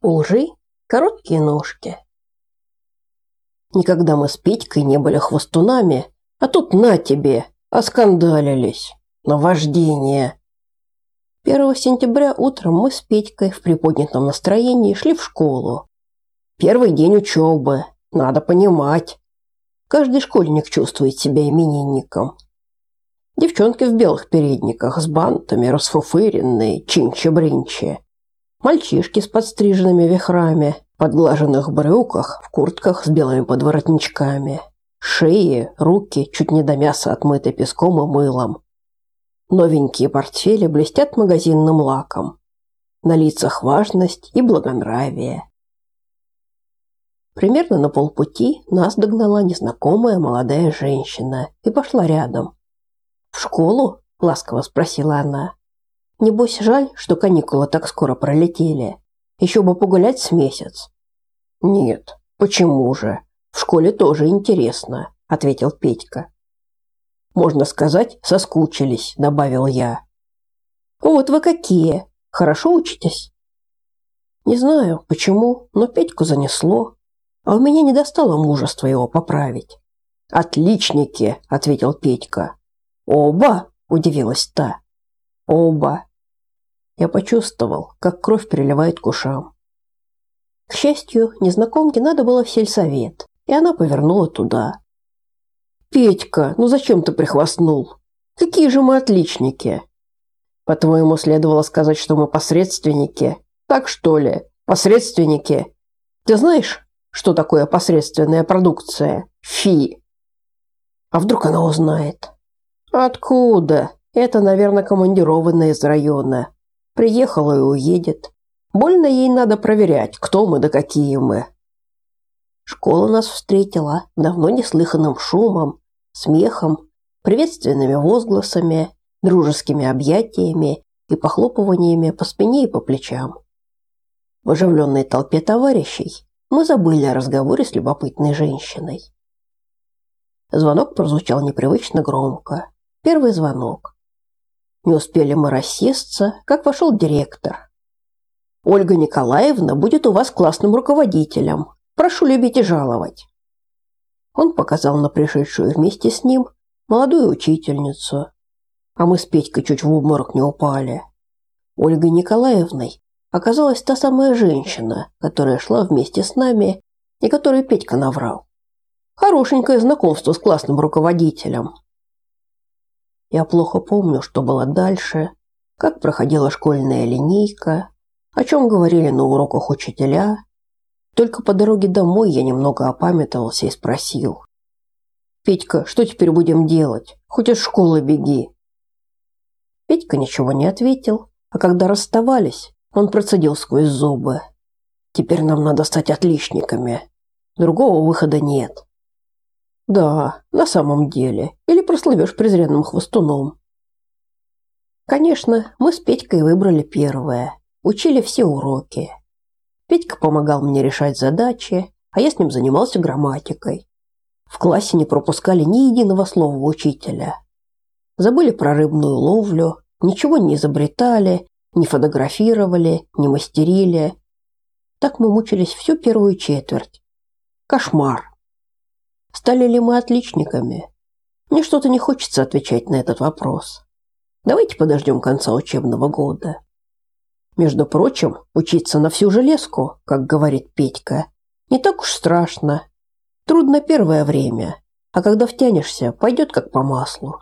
У лжи короткие ножки. Никогда мы с Петькой не были хвостунами, а тут на тебе, оскандалились. Наваждение. 1 сентября утром мы с Петькой в приподнятом настроении шли в школу. Первый день учебы, надо понимать. Каждый школьник чувствует себя именинником. Девчонки в белых передниках с бантами, расфуфыренные, чинчи-бринчи. Мальчишки с подстриженными вихрами, подглаженных брюках, в куртках с белыми подворотничками. Шеи, руки чуть не до мяса отмыты песком и мылом. Новенькие портфели блестят магазинным лаком. На лицах важность и благонравие. Примерно на полпути нас догнала незнакомая молодая женщина и пошла рядом. «В школу?» – ласково спросила она. Небось, жаль, что каникулы так скоро пролетели. Еще бы погулять с месяц. Нет, почему же? В школе тоже интересно, ответил Петька. Можно сказать, соскучились, добавил я. Вот вы какие. Хорошо учитесь? Не знаю, почему, но Петьку занесло, а у меня не достало мужества его поправить. Отличники, ответил Петька. Оба, удивилась та. Оба. Я почувствовал, как кровь приливает к ушам. К счастью, незнакомке надо было в сельсовет, и она повернула туда. «Петька, ну зачем ты прихвастнул? Какие же мы отличники!» «По-твоему, следовало сказать, что мы посредственники? Так что ли? Посредственники? Ты знаешь, что такое посредственная продукция? Фи!» «А вдруг она узнает?» «Откуда? Это, наверное, командированная из района. Приехала и уедет. Больно ей надо проверять, кто мы да какие мы. Школа нас встретила давно неслыханным шумом, смехом, приветственными возгласами, дружескими объятиями и похлопываниями по спине и по плечам. В оживленной толпе товарищей мы забыли о разговоре с любопытной женщиной. Звонок прозвучал непривычно громко. Первый звонок. Не успели мы рассесться, как вошел директор. Ольга Николаевна будет у вас классным руководителем. Прошу любить и жаловать. Он показал на пришедшую вместе с ним молодую учительницу. А мы с Петькой чуть в обморок не упали. Ольгой Николаевной оказалась та самая женщина, которая шла вместе с нами и которой Петька наврал. Хорошенькое знакомство с классным руководителем. Я плохо помню, что было дальше, как проходила школьная линейка, о чем говорили на уроках учителя. Только по дороге домой я немного опамятовался и спросил. «Петька, что теперь будем делать? Хоть из школы беги». Петька ничего не ответил, а когда расставались, он процедил сквозь зубы. «Теперь нам надо стать отличниками. Другого выхода нет». Да, на самом деле. Или прослывешь презренным хвостуном. Конечно, мы с Петькой выбрали первое. Учили все уроки. Петька помогал мне решать задачи, а я с ним занимался грамматикой. В классе не пропускали ни единого слова учителя. Забыли про рыбную ловлю, ничего не изобретали, не фотографировали, не мастерили. Так мы мучились всю первую четверть. Кошмар. Стали ли мы отличниками? Мне что-то не хочется отвечать на этот вопрос. Давайте подождем конца учебного года. Между прочим, учиться на всю железку, как говорит Петька, не так уж страшно. Трудно первое время, а когда втянешься, пойдет как по маслу.